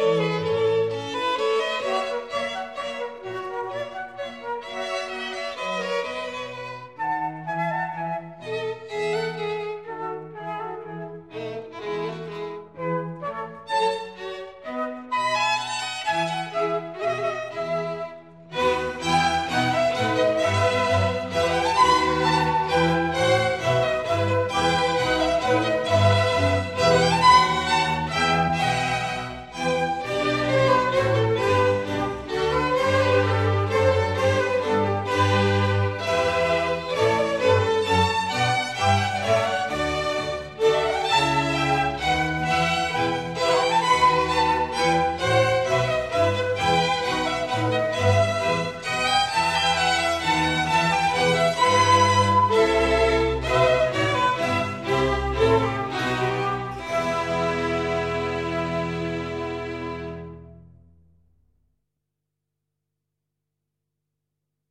Música